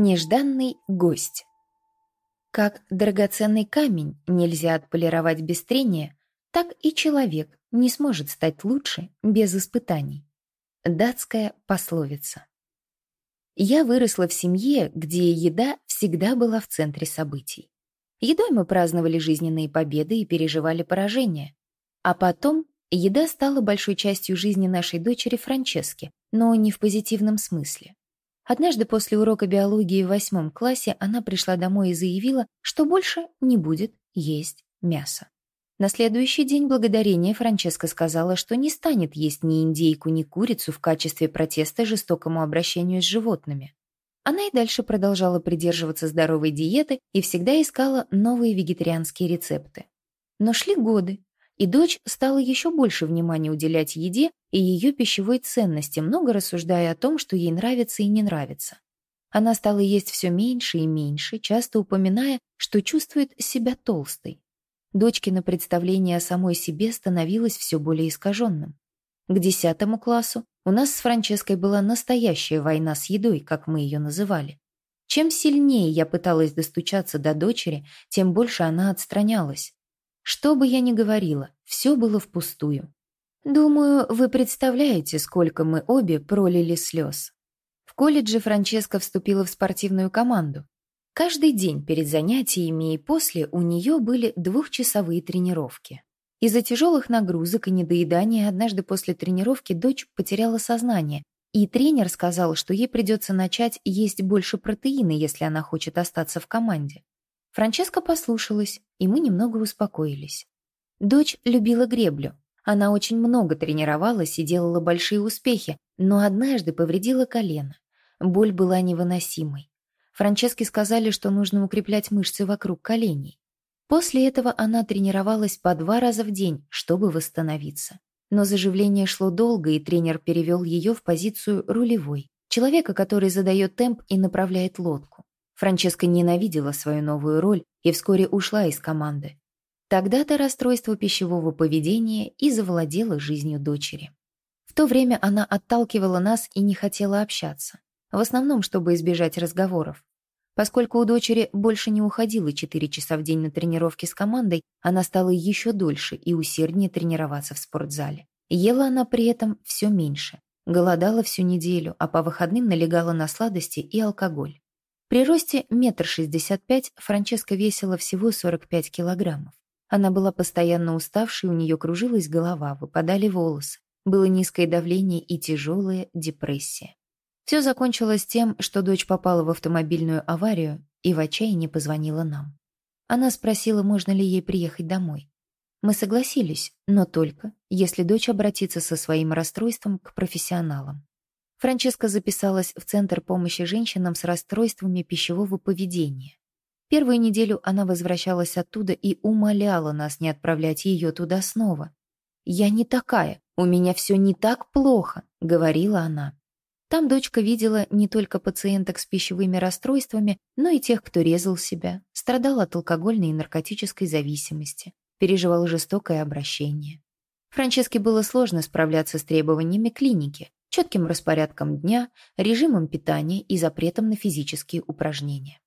Нежданный гость. Как драгоценный камень нельзя отполировать без трения, так и человек не сможет стать лучше без испытаний. Датская пословица. Я выросла в семье, где еда всегда была в центре событий. Едой мы праздновали жизненные победы и переживали поражения. А потом еда стала большой частью жизни нашей дочери Франчески, но не в позитивном смысле. Однажды после урока биологии в восьмом классе она пришла домой и заявила, что больше не будет есть мясо. На следующий день благодарения Франческа сказала, что не станет есть ни индейку, ни курицу в качестве протеста жестокому обращению с животными. Она и дальше продолжала придерживаться здоровой диеты и всегда искала новые вегетарианские рецепты. Но шли годы, и дочь стала еще больше внимания уделять еде и ее пищевой ценности, много рассуждая о том, что ей нравится и не нравится. Она стала есть все меньше и меньше, часто упоминая, что чувствует себя толстой. Дочкино представление о самой себе становилось все более искаженным. К десятому классу у нас с Франческой была настоящая война с едой, как мы ее называли. Чем сильнее я пыталась достучаться до дочери, тем больше она отстранялась. Что бы я ни говорила, все было впустую. Думаю, вы представляете, сколько мы обе пролили слез. В колледже Франческа вступила в спортивную команду. Каждый день перед занятиями и после у нее были двухчасовые тренировки. Из-за тяжелых нагрузок и недоедания однажды после тренировки дочь потеряла сознание, и тренер сказал, что ей придется начать есть больше протеина, если она хочет остаться в команде. Франческа послушалась, и мы немного успокоились. Дочь любила греблю. Она очень много тренировалась и делала большие успехи, но однажды повредила колено. Боль была невыносимой. Франческе сказали, что нужно укреплять мышцы вокруг коленей. После этого она тренировалась по два раза в день, чтобы восстановиться. Но заживление шло долго, и тренер перевел ее в позицию рулевой, человека, который задает темп и направляет лодку. Франческа ненавидела свою новую роль и вскоре ушла из команды. Тогда-то расстройство пищевого поведения и завладело жизнью дочери. В то время она отталкивала нас и не хотела общаться, в основном, чтобы избежать разговоров. Поскольку у дочери больше не уходило 4 часа в день на тренировки с командой, она стала еще дольше и усерднее тренироваться в спортзале. Ела она при этом все меньше, голодала всю неделю, а по выходным налегала на сладости и алкоголь. При росте метр шестьдесят пять Франческа весила всего 45 килограммов. Она была постоянно уставшей, у нее кружилась голова, выпадали волосы. Было низкое давление и тяжелая депрессия. Все закончилось тем, что дочь попала в автомобильную аварию и в отчаянии позвонила нам. Она спросила, можно ли ей приехать домой. Мы согласились, но только, если дочь обратится со своим расстройством к профессионалам. Франческа записалась в Центр помощи женщинам с расстройствами пищевого поведения. Первую неделю она возвращалась оттуда и умоляла нас не отправлять ее туда снова. «Я не такая, у меня все не так плохо», — говорила она. Там дочка видела не только пациенток с пищевыми расстройствами, но и тех, кто резал себя, страдал от алкогольной и наркотической зависимости, переживал жестокое обращение. Франческе было сложно справляться с требованиями клиники, четким распорядком дня, режимом питания и запретом на физические упражнения.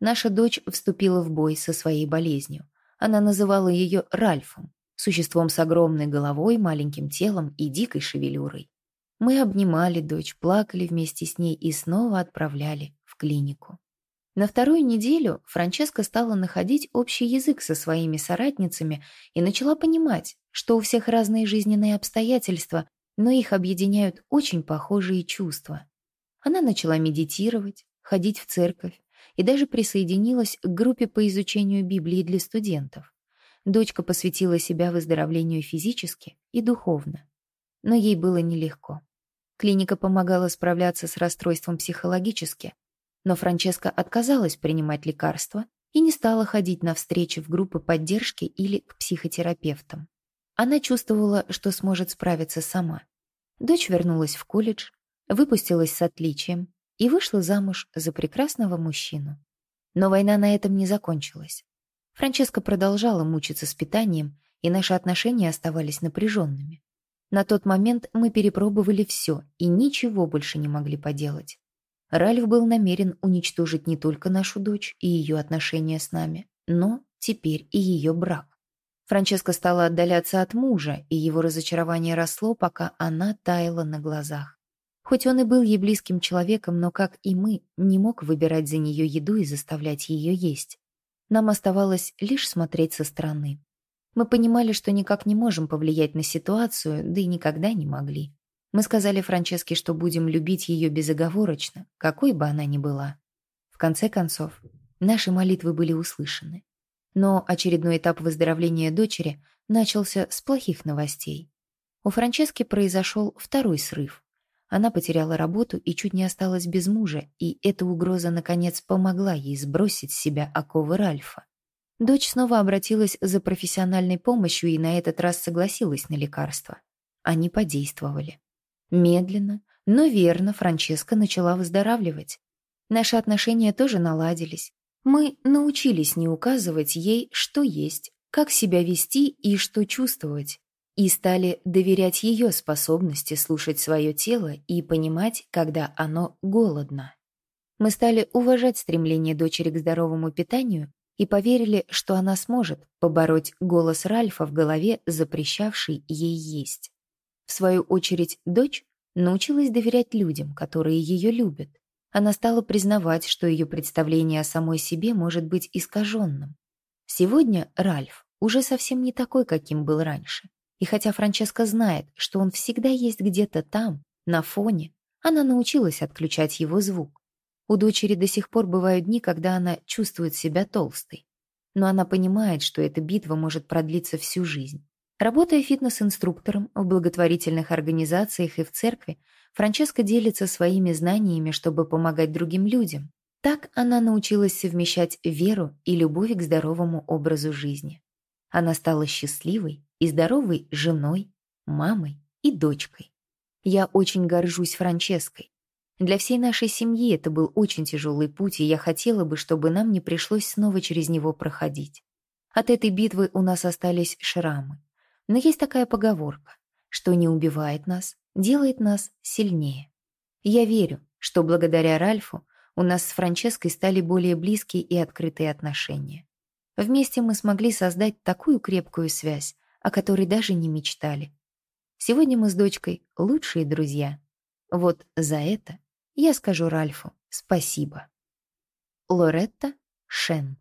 Наша дочь вступила в бой со своей болезнью. Она называла ее Ральфом, существом с огромной головой, маленьким телом и дикой шевелюрой. Мы обнимали дочь, плакали вместе с ней и снова отправляли в клинику. На вторую неделю Франческа стала находить общий язык со своими соратницами и начала понимать, что у всех разные жизненные обстоятельства, но их объединяют очень похожие чувства. Она начала медитировать, ходить в церковь и даже присоединилась к группе по изучению Библии для студентов. Дочка посвятила себя выздоровлению физически и духовно. Но ей было нелегко. Клиника помогала справляться с расстройством психологически, но Франческа отказалась принимать лекарства и не стала ходить на встречи в группы поддержки или к психотерапевтам. Она чувствовала, что сможет справиться сама. Дочь вернулась в колледж, выпустилась с отличием и вышла замуж за прекрасного мужчину. Но война на этом не закончилась. Франческа продолжала мучиться с питанием, и наши отношения оставались напряженными. На тот момент мы перепробовали все и ничего больше не могли поделать. Ральф был намерен уничтожить не только нашу дочь и ее отношения с нами, но теперь и ее брак. Франческа стала отдаляться от мужа, и его разочарование росло, пока она таяла на глазах. Хоть он и был ей близким человеком, но, как и мы, не мог выбирать за нее еду и заставлять ее есть. Нам оставалось лишь смотреть со стороны. Мы понимали, что никак не можем повлиять на ситуацию, да и никогда не могли. Мы сказали Франческе, что будем любить ее безоговорочно, какой бы она ни была. В конце концов, наши молитвы были услышаны. Но очередной этап выздоровления дочери начался с плохих новостей. У Франчески произошел второй срыв. Она потеряла работу и чуть не осталась без мужа, и эта угроза, наконец, помогла ей сбросить с себя оковы Ральфа. Дочь снова обратилась за профессиональной помощью и на этот раз согласилась на лекарства. Они подействовали. Медленно, но верно Франческа начала выздоравливать. Наши отношения тоже наладились. Мы научились не указывать ей, что есть, как себя вести и что чувствовать, и стали доверять ее способности слушать свое тело и понимать, когда оно голодно. Мы стали уважать стремление дочери к здоровому питанию и поверили, что она сможет побороть голос Ральфа в голове, запрещавший ей есть. В свою очередь, дочь научилась доверять людям, которые ее любят. Она стала признавать, что ее представление о самой себе может быть искаженным. Сегодня Ральф уже совсем не такой, каким был раньше. И хотя Франческа знает, что он всегда есть где-то там, на фоне, она научилась отключать его звук. У дочери до сих пор бывают дни, когда она чувствует себя толстой. Но она понимает, что эта битва может продлиться всю жизнь. Работая фитнес-инструктором в благотворительных организациях и в церкви, Франческа делится своими знаниями, чтобы помогать другим людям. Так она научилась совмещать веру и любовь к здоровому образу жизни. Она стала счастливой и здоровой женой, мамой и дочкой. Я очень горжусь Франческой. Для всей нашей семьи это был очень тяжелый путь, и я хотела бы, чтобы нам не пришлось снова через него проходить. От этой битвы у нас остались шрамы. Но есть такая поговорка, что не убивает нас, делает нас сильнее. Я верю, что благодаря Ральфу у нас с Франческой стали более близкие и открытые отношения. Вместе мы смогли создать такую крепкую связь, о которой даже не мечтали. Сегодня мы с дочкой лучшие друзья. Вот за это я скажу Ральфу спасибо. Лоретта Шен